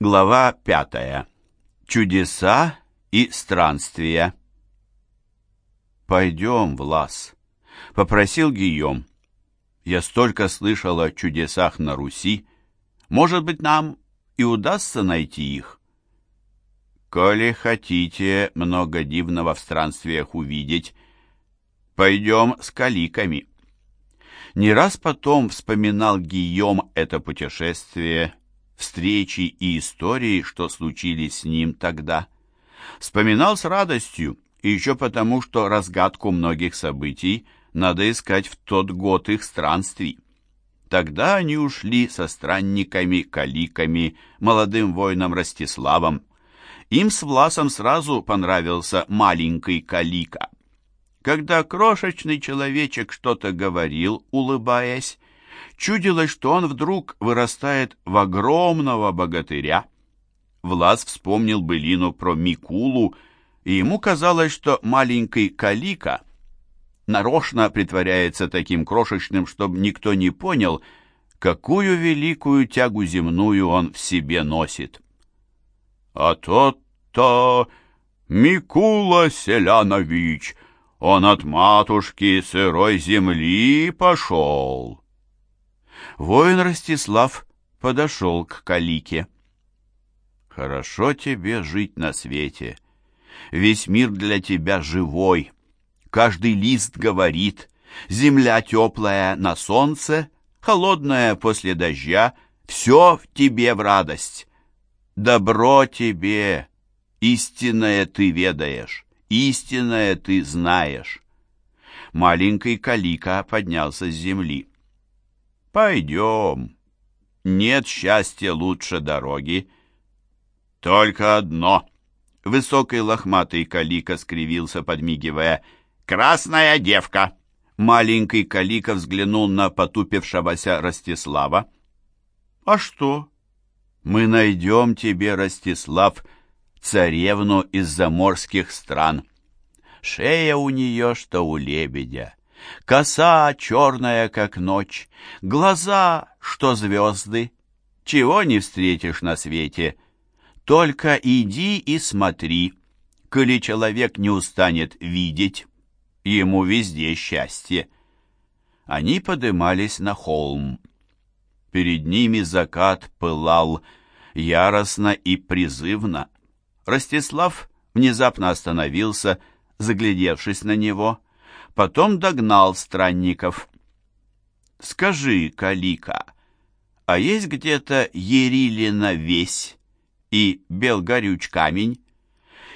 Глава пятая. Чудеса и странствия. «Пойдем, Влас», — попросил Гийом. «Я столько слышал о чудесах на Руси. Может быть, нам и удастся найти их?» «Коли хотите много дивного в странствиях увидеть, пойдем с каликами». Не раз потом вспоминал Гийом это путешествие встречи и истории, что случились с ним тогда. Вспоминал с радостью, и еще потому, что разгадку многих событий надо искать в тот год их странствий. Тогда они ушли со странниками, каликами, молодым воином Ростиславом. Им с Власом сразу понравился маленький калика. Когда крошечный человечек что-то говорил, улыбаясь, Чудилось, что он вдруг вырастает в огромного богатыря. Влас вспомнил былину про Микулу, и ему казалось, что маленький Калика нарочно притворяется таким крошечным, чтобы никто не понял, какую великую тягу земную он в себе носит. А тот-то Микула Селянович, он от матушки сырой земли пошел. Воин Ростислав подошел к Калике. «Хорошо тебе жить на свете. Весь мир для тебя живой. Каждый лист говорит. Земля теплая на солнце, холодная после дождя. Все в тебе в радость. Добро тебе, истинное ты ведаешь, истинное ты знаешь». Маленький Калика поднялся с земли. Пойдем. Нет счастья лучше дороги. Только одно. Высокий лохматый калика скривился, подмигивая. «Красная девка!» Маленький калика взглянул на потупившегося Ростислава. «А что?» «Мы найдем тебе, Ростислав, царевну из заморских стран. Шея у нее, что у лебедя, Коса черная, как ночь, глаза, что звезды. Чего не встретишь на свете? Только иди и смотри. Коли человек не устанет видеть, ему везде счастье. Они подымались на холм. Перед ними закат пылал яростно и призывно. Ростислав внезапно остановился, заглядевшись на него — потом догнал странников. «Скажи, Калика, а есть где-то Ерилина весь и Белгорюч камень?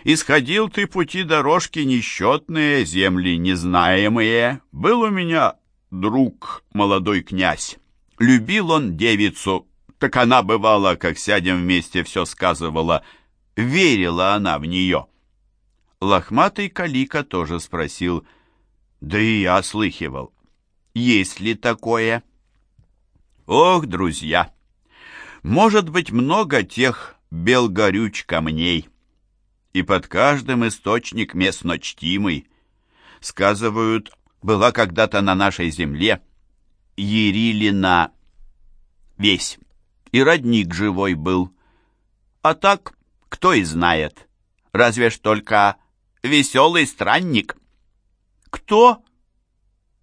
Исходил ты пути дорожки несчетные, земли незнаемые. Был у меня друг, молодой князь. Любил он девицу, так она бывала, как сядем вместе, все сказывала. Верила она в нее». Лохматый Калика тоже спросил — да и я слыхивал. Есть ли такое? Ох, друзья, может быть много тех белгорюч камней, и под каждым источник местно чтимый. Сказывают, была когда-то на нашей земле Ерилина весь, и родник живой был. А так, кто и знает, разве ж только веселый странник. «Кто?»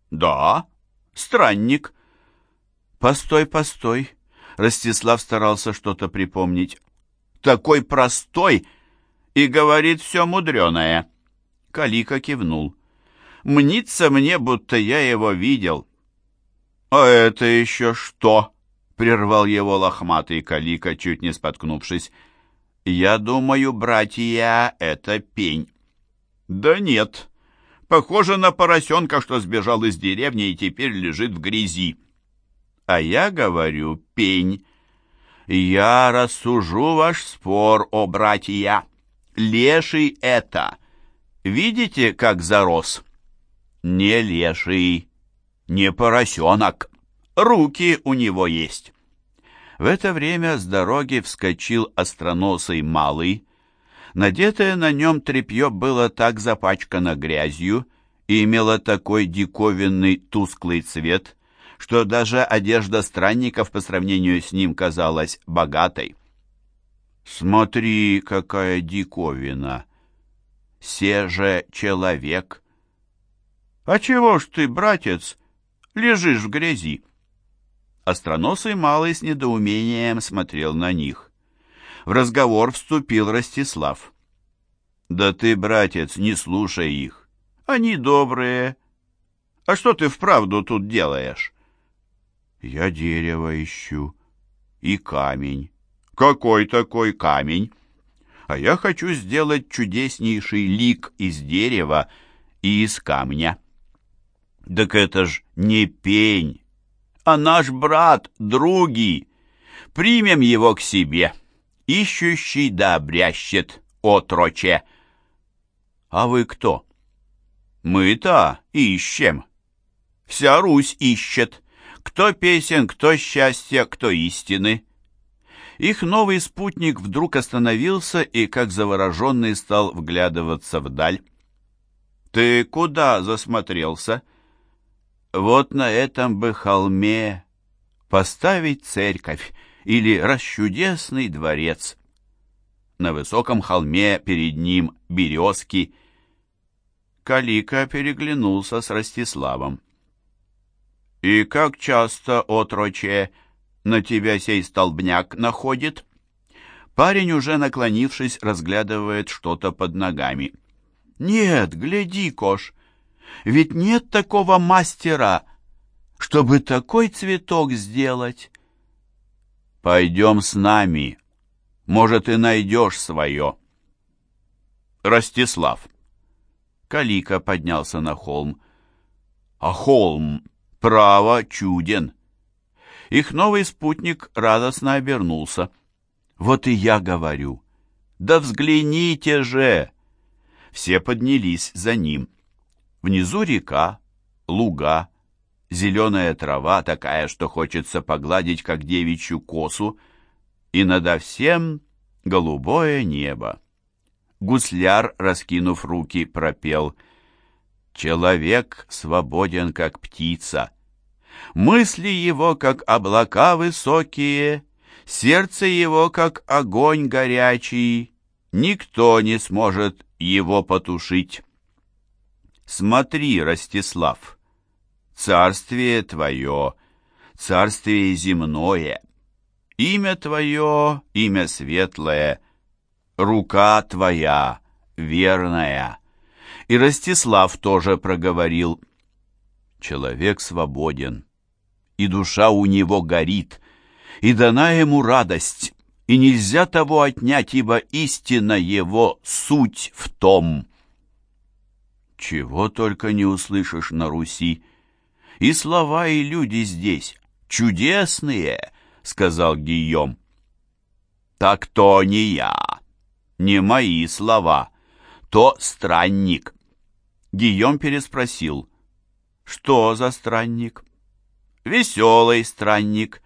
«Да, странник». «Постой, постой!» Ростислав старался что-то припомнить. «Такой простой и говорит все мудреное!» Калика кивнул. «Мнится мне, будто я его видел». «А это еще что?» — прервал его лохматый Калика, чуть не споткнувшись. «Я думаю, братья, это пень». «Да нет, Похоже на поросенка, что сбежал из деревни и теперь лежит в грязи. А я говорю, пень. Я рассужу ваш спор, о братья. Леший это. Видите, как зарос? Не леший, не поросенок. Руки у него есть. В это время с дороги вскочил остроносый малый, Надетое на нем тряпье было так запачкано грязью и имело такой диковинный тусклый цвет, что даже одежда странников по сравнению с ним казалась богатой. Смотри, какая диковина! Се человек! А чего ж ты, братец, лежишь в грязи? Остроносый малый с недоумением смотрел на них. В разговор вступил Ростислав. «Да ты, братец, не слушай их. Они добрые. А что ты вправду тут делаешь?» «Я дерево ищу. И камень». «Какой такой камень?» «А я хочу сделать чудеснейший лик из дерева и из камня». «Так это ж не пень, а наш брат, други. Примем его к себе, ищущий да обрящет, отроче». А вы кто? Мы-то ищем. Вся Русь ищет. Кто песен, кто счастья, кто истины. Их новый спутник вдруг остановился и, как завороженный, стал вглядываться вдаль. «Ты куда засмотрелся?» «Вот на этом бы холме поставить церковь или расчудесный дворец». На высоком холме перед ним березки. Калика переглянулся с Ростиславом. «И как часто, отроче, на тебя сей столбняк находит?» Парень, уже наклонившись, разглядывает что-то под ногами. «Нет, гляди, Кош, ведь нет такого мастера, чтобы такой цветок сделать». «Пойдем с нами», может, и найдешь свое. Ростислав. Калика поднялся на холм. А холм, право, чуден. Их новый спутник радостно обернулся. Вот и я говорю. Да взгляните же! Все поднялись за ним. Внизу река, луга, зеленая трава, такая, что хочется погладить, как девичью косу, и надо всем голубое небо. Гусляр, раскинув руки, пропел «Человек свободен, как птица, мысли его, как облака высокие, сердце его, как огонь горячий, никто не сможет его потушить». Смотри, Ростислав, царствие твое, царствие земное — Имя твое, имя светлое, рука твоя, верная. И Ростислав тоже проговорил. Человек свободен, и душа у него горит, и дана ему радость, и нельзя того отнять, ибо истина его суть в том. Чего только не услышишь на Руси, и слова, и люди здесь чудесные — сказал Гийом. «Так то не я, не мои слова, то странник». Гийом переспросил. «Что за странник?» «Веселый странник».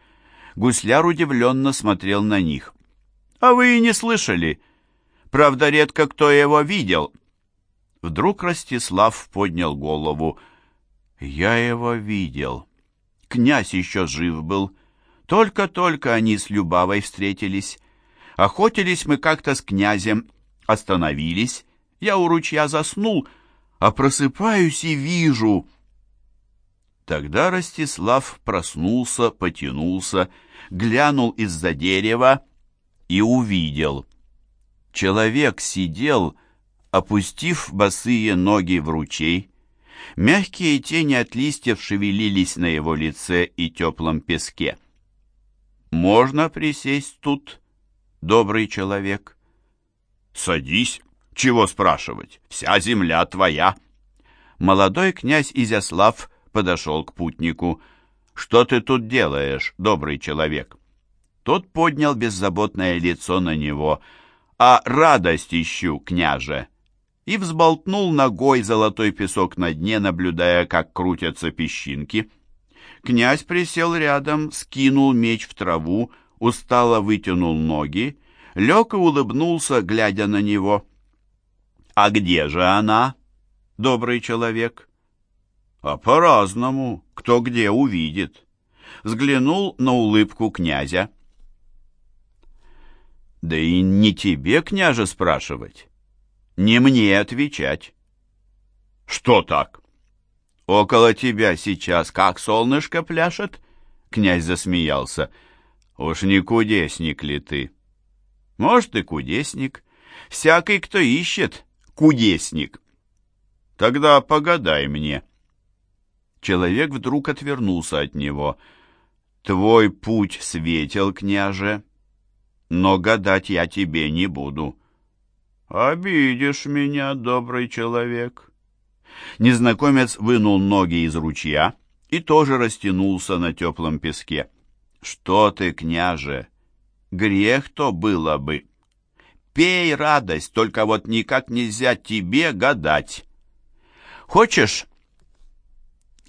Гусляр удивленно смотрел на них. «А вы и не слышали? Правда, редко кто его видел». Вдруг Ростислав поднял голову. «Я его видел. Князь еще жив был. Только-только они с Любавой встретились. Охотились мы как-то с князем, остановились. Я у ручья заснул, а просыпаюсь и вижу. Тогда Ростислав проснулся, потянулся, глянул из-за дерева и увидел. Человек сидел, опустив босые ноги в ручей. Мягкие тени от листьев шевелились на его лице и теплом песке. «Можно присесть тут, добрый человек?» «Садись. Чего спрашивать? Вся земля твоя». Молодой князь Изяслав подошел к путнику. «Что ты тут делаешь, добрый человек?» Тот поднял беззаботное лицо на него. «А радость ищу, княже!» И взболтнул ногой золотой песок на дне, наблюдая, как крутятся песчинки. Князь присел рядом, скинул меч в траву, устало вытянул ноги, лег и улыбнулся, глядя на него. «А где же она, добрый человек?» «А по-разному, кто где увидит». Взглянул на улыбку князя. Да и не тебе, княже, спрашивать, не мне отвечать. Что так? Около тебя сейчас как солнышко пляшет? Князь засмеялся. Уж не кудесник ли ты? Может, и кудесник. Всякий, кто ищет, кудесник. Тогда погадай мне. Человек вдруг отвернулся от него. Твой путь светел, княже, но гадать я тебе не буду. Обидишь меня, добрый человек. Незнакомец вынул ноги из ручья и тоже растянулся на теплом песке. Что ты, княже, грех то было бы. Пей радость, только вот никак нельзя тебе гадать. Хочешь,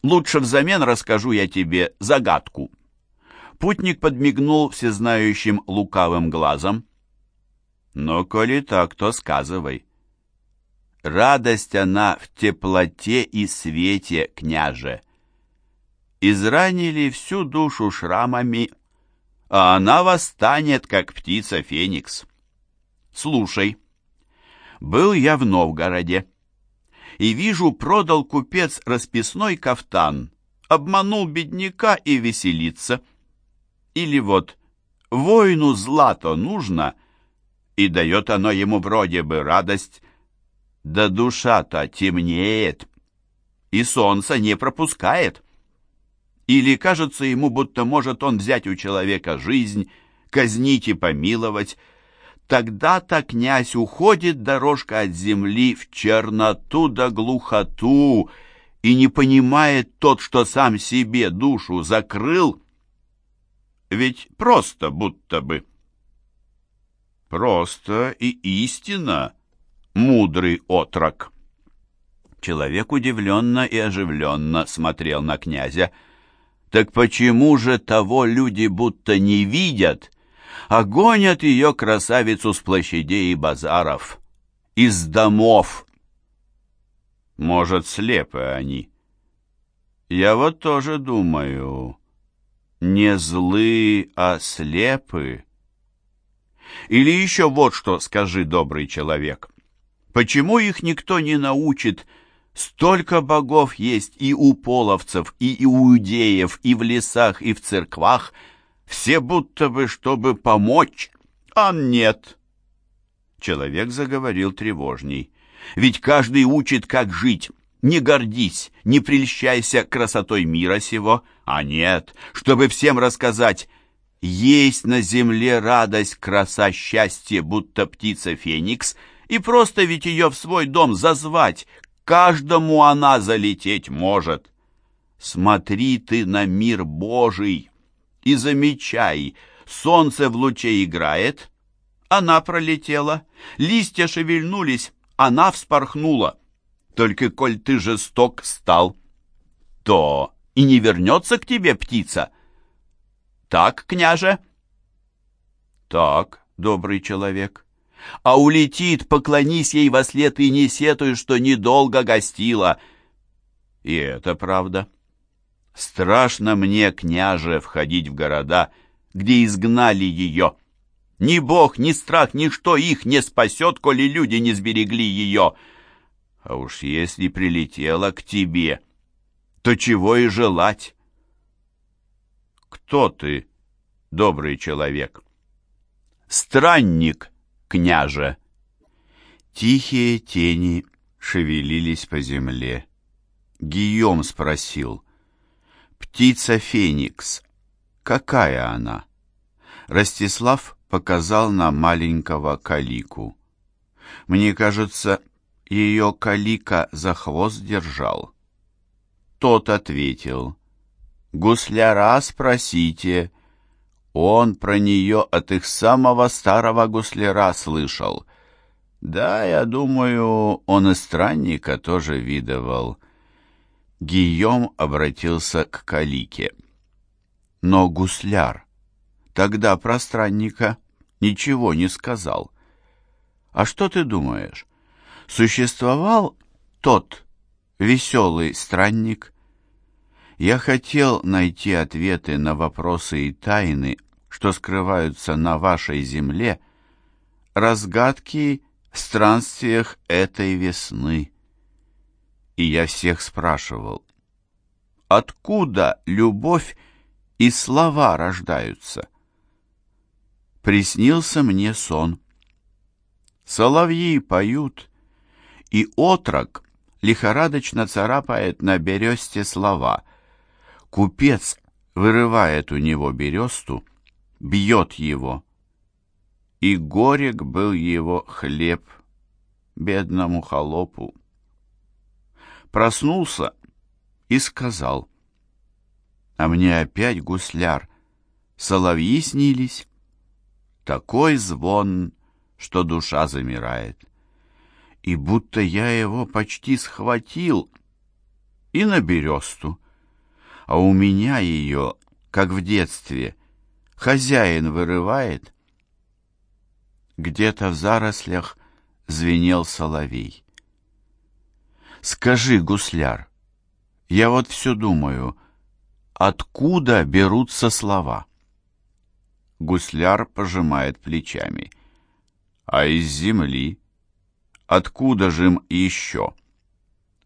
лучше взамен расскажу я тебе загадку. Путник подмигнул всезнающим лукавым глазом. Но коли так, то сказывай. Радость она в теплоте и свете, княже. Изранили всю душу шрамами, а она восстанет, как птица Феникс. Слушай, был я в Новгороде, и вижу, продал купец расписной кафтан, обманул бедняка и веселится. Или вот воину злато нужно, и дает оно ему вроде бы радость, да душа-то темнеет, и солнце не пропускает. Или кажется ему, будто может он взять у человека жизнь, казнить и помиловать. Тогда-то князь уходит дорожка от земли в черноту да глухоту, и не понимает тот, что сам себе душу закрыл. Ведь просто будто бы. Просто и истина, мудрый отрок. Человек удивленно и оживленно смотрел на князя, так почему же того люди будто не видят, а гонят ее красавицу с площадей и базаров, из домов? Может, слепы они? Я вот тоже думаю, не злы, а слепы. Или еще вот что скажи, добрый человек. Почему их никто не научит Столько богов есть и у половцев, и иудеев, и в лесах, и в церквах, все будто бы, чтобы помочь, а нет. Человек заговорил тревожней. Ведь каждый учит, как жить. Не гордись, не прельщайся красотой мира сего, а нет, чтобы всем рассказать, есть на земле радость, краса, счастье, будто птица Феникс, и просто ведь ее в свой дом зазвать, каждому она залететь может. Смотри ты на мир Божий и замечай, солнце в луче играет, она пролетела, листья шевельнулись, она вспорхнула. Только коль ты жесток стал, то и не вернется к тебе птица. Так, княже? Так, добрый человек а улетит, поклонись ей во след и не сетуй, что недолго гостила. И это правда. Страшно мне, княже, входить в города, где изгнали ее. Ни бог, ни страх, ничто их не спасет, коли люди не сберегли ее. А уж если прилетела к тебе, то чего и желать? Кто ты, добрый человек? Странник, княже!» Тихие тени шевелились по земле. Гийом спросил. «Птица Феникс, какая она?» Ростислав показал на маленького калику. «Мне кажется, ее калика за хвост держал». Тот ответил. «Гусляра спросите, он про нее от их самого старого гусляра слышал. Да, я думаю, он и странника тоже видывал. Гийом обратился к Калике. Но гусляр тогда про странника ничего не сказал. А что ты думаешь, существовал тот веселый странник? Я хотел найти ответы на вопросы и тайны, что скрываются на вашей земле, разгадки в странствиях этой весны. И я всех спрашивал, откуда любовь и слова рождаются? Приснился мне сон. Соловьи поют, и отрок лихорадочно царапает на бересте слова. Купец вырывает у него бересту, бьет его. И горек был его хлеб бедному холопу. Проснулся и сказал, а мне опять гусляр, соловьи снились, такой звон, что душа замирает. И будто я его почти схватил и на бересту, а у меня ее, как в детстве, хозяин вырывает. Где-то в зарослях звенел соловей. Скажи, гусляр, я вот все думаю, откуда берутся слова? Гусляр пожимает плечами. А из земли? Откуда же им еще?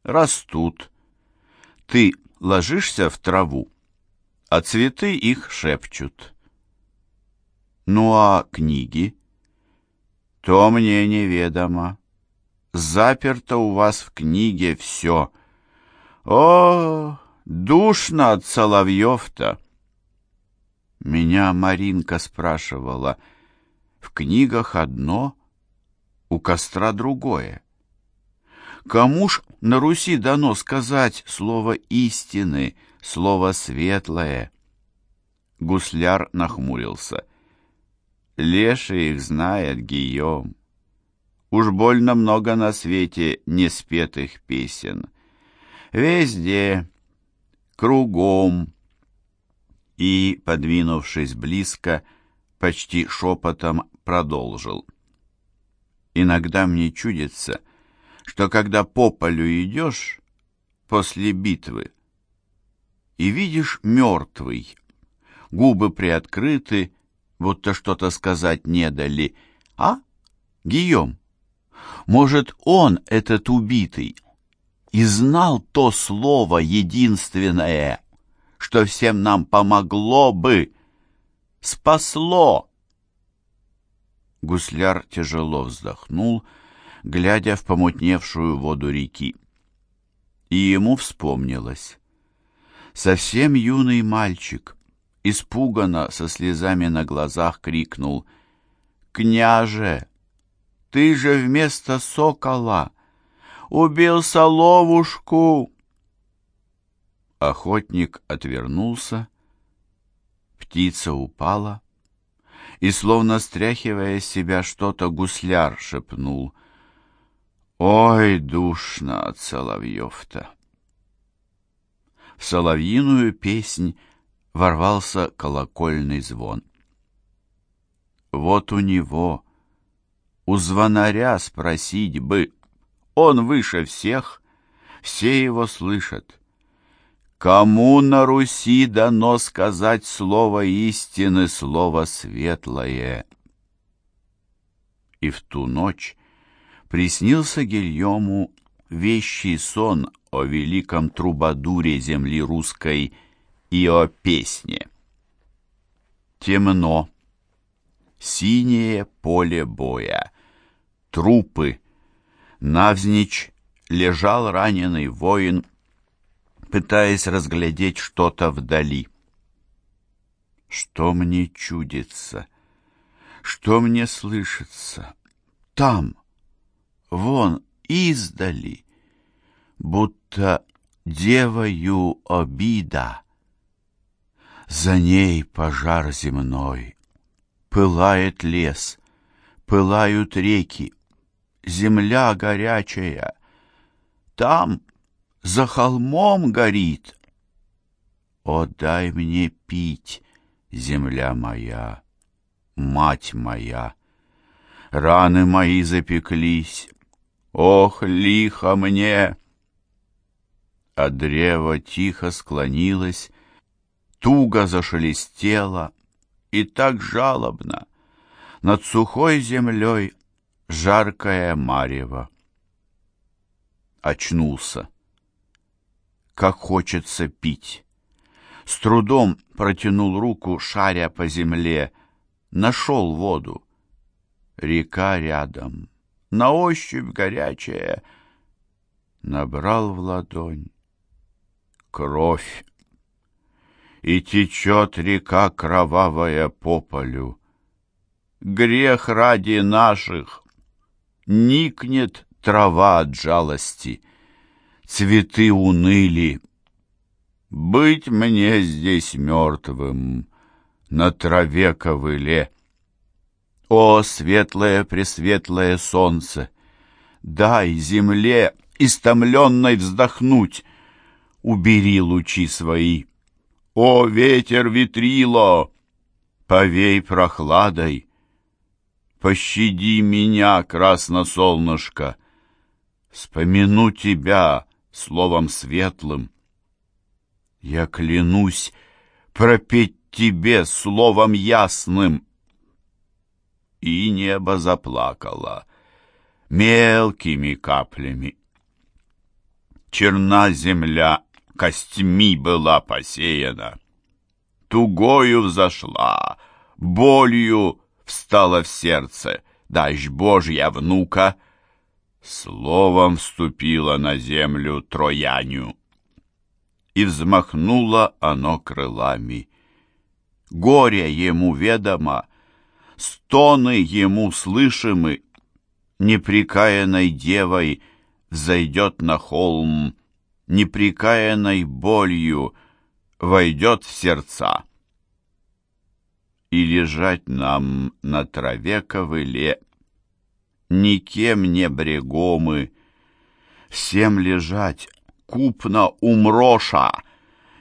Растут. Ты ложишься в траву, а цветы их шепчут. Ну а книги? То мне неведомо. Заперто у вас в книге все. О, душно от соловьев-то! Меня Маринка спрашивала, в книгах одно, у костра другое. Кому ж на Руси дано сказать слово истины, слово светлое? Гусляр нахмурился. Леший их знает, Гийом. Уж больно много на свете неспетых песен. Везде, кругом. И, подвинувшись близко, почти шепотом продолжил. Иногда мне чудится, что когда по полю идешь после битвы и видишь мертвый, губы приоткрыты, будто что-то сказать не дали, а, Гийом? Может, он, этот убитый, и знал то слово единственное, что всем нам помогло бы, спасло. Гусляр тяжело вздохнул, глядя в помутневшую воду реки. И ему вспомнилось. Совсем юный мальчик, испуганно, со слезами на глазах, крикнул «Княже, ты же вместо сокола убил соловушку!» Охотник отвернулся, птица упала, и, словно стряхивая с себя что-то, гусляр шепнул — Ой, душно от соловьев-то! В соловьиную песнь ворвался колокольный звон. Вот у него, у звонаря спросить бы, он выше всех, все его слышат. Кому на Руси дано сказать слово истины, слово светлое? И в ту ночь приснился Гильому вещий сон о великом трубадуре земли русской и о песне. Темно, синее поле боя, трупы, навзничь лежал раненый воин, пытаясь разглядеть что-то вдали. Что мне чудится? Что мне слышится? Там, вон издали, будто девою обида. За ней пожар земной, пылает лес, пылают реки, земля горячая. Там за холмом горит. О, дай мне пить, земля моя, мать моя. Раны мои запеклись, Ох, лихо мне! А древо тихо склонилось, туго зашелестело, и так жалобно, Над сухой землей жаркое марево. Очнулся. Как хочется пить. С трудом протянул руку, шаря по земле. Нашел воду. Река рядом. На ощупь горячая. Набрал в ладонь. Кровь. И течет река кровавая по полю. Грех ради наших. Никнет трава от жалости. Цветы уныли. Быть мне здесь мертвым, на траве ковыле. О, светлое-пресветлое солнце! Дай земле истомленной вздохнуть, Убери лучи свои. О, ветер ветрило, повей прохладой, Пощади меня, красносолнышко, Вспомяну тебя словом светлым. Я клянусь пропеть тебе словом ясным, и небо заплакало мелкими каплями. Черна земля костьми была посеяна, тугою взошла, болью встала в сердце, дождь Божья внука, словом вступила на землю Трояню, и взмахнуло оно крылами. Горе ему ведомо, стоны ему слышимы, неприкаянной девой взойдет на холм, неприкаянной болью войдет в сердца. И лежать нам на траве ковыле, никем не брегомы, всем лежать купно умроша,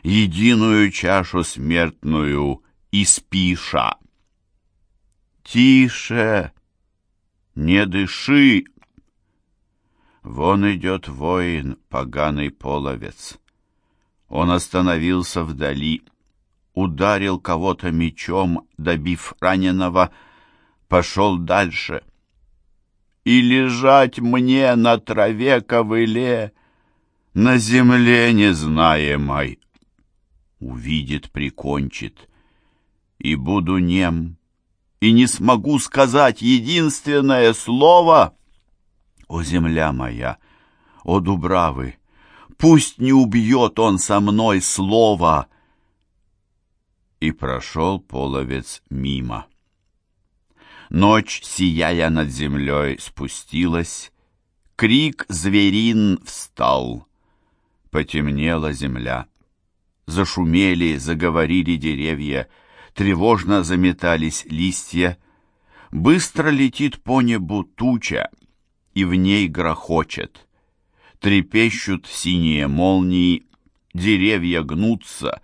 единую чашу смертную испиша. Тише, не дыши. Вон идет воин, поганый половец. Он остановился вдали, ударил кого-то мечом, добив раненого, пошел дальше. И лежать мне на траве ковыле, на земле незнаемой. Увидит, прикончит, и буду нем и не смогу сказать единственное слово. О, земля моя, о, Дубравы, пусть не убьет он со мной слова. И прошел половец мимо. Ночь, сияя над землей, спустилась, Крик зверин встал. Потемнела земля. Зашумели, заговорили деревья — тревожно заметались листья. Быстро летит по небу туча, и в ней грохочет. Трепещут синие молнии, деревья гнутся.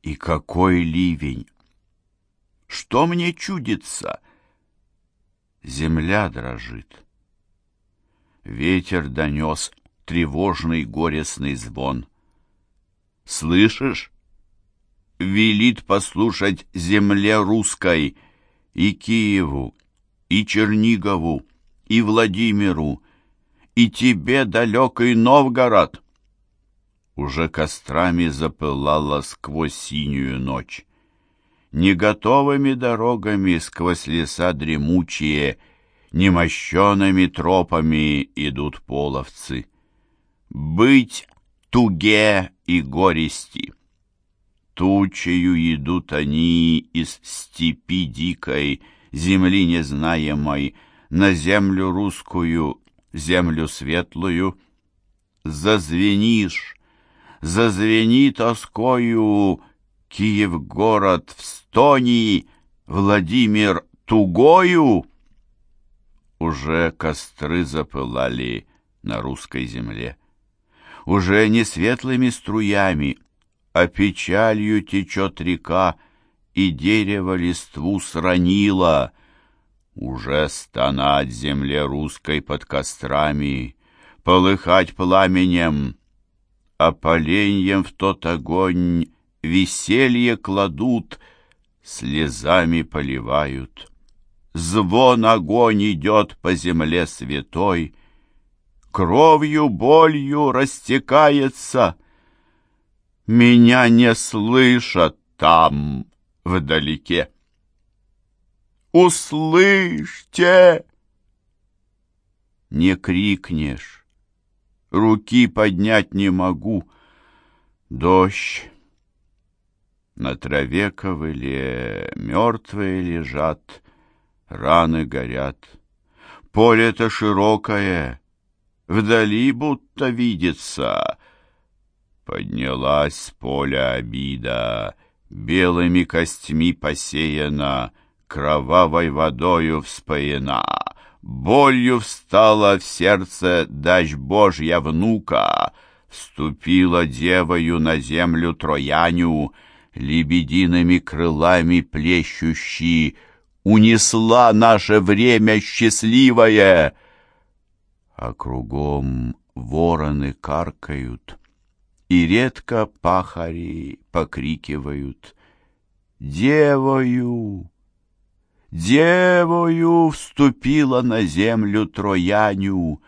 И какой ливень! Что мне чудится? Земля дрожит. Ветер донес тревожный горестный звон. Слышишь? Велит послушать земле русской, и Киеву, и Чернигову, и Владимиру, и тебе, далекий Новгород. Уже кострами запылала сквозь синюю ночь. Неготовыми дорогами сквозь леса дремучие, Немощенными тропами идут половцы. Быть туге и горести. Тучею идут они из степи дикой, земли незнаемой, на землю русскую, землю светлую. Зазвенишь, зазвени тоскою, Киев город в стони, Владимир тугою. Уже костры запылали на русской земле. Уже не светлыми струями, а печалью течет река, и дерево листву сранило. Уже стонать земле русской под кострами, полыхать пламенем, а поленьем в тот огонь веселье кладут, слезами поливают. Звон огонь идет по земле святой, Кровью, болью растекается. Меня не слышат там, вдалеке. Услышьте! Не крикнешь, руки поднять не могу. Дождь. На траве ковыле мертвые лежат, раны горят. Поле-то широкое, вдали будто видится. Поднялась поля обида, белыми костьми посеяна, кровавой водою вспоена. Болью встала в сердце дачь Божья внука, Вступила девою на землю Трояню, Лебедиными крылами плещущий, Унесла наше время счастливое. А кругом вороны каркают, И редко пахари покрикивают «Девою!» Девою вступила на землю Трояню,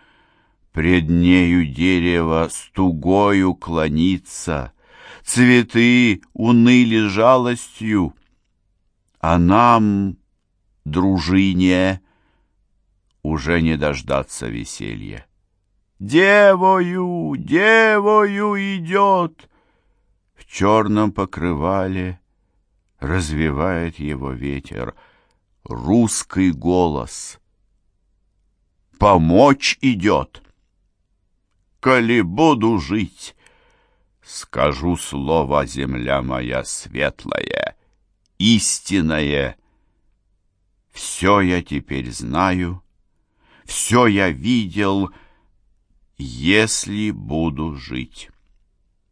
Пред нею дерево с тугою клонится, Цветы уныли жалостью, А нам, дружине, Уже не дождаться веселья. Девою, девою идет, В черном покрывале Развивает его ветер — русский голос. Помочь идет. Коли буду жить, скажу слово, земля моя светлая, истинное. Все я теперь знаю, все я видел, если буду жить.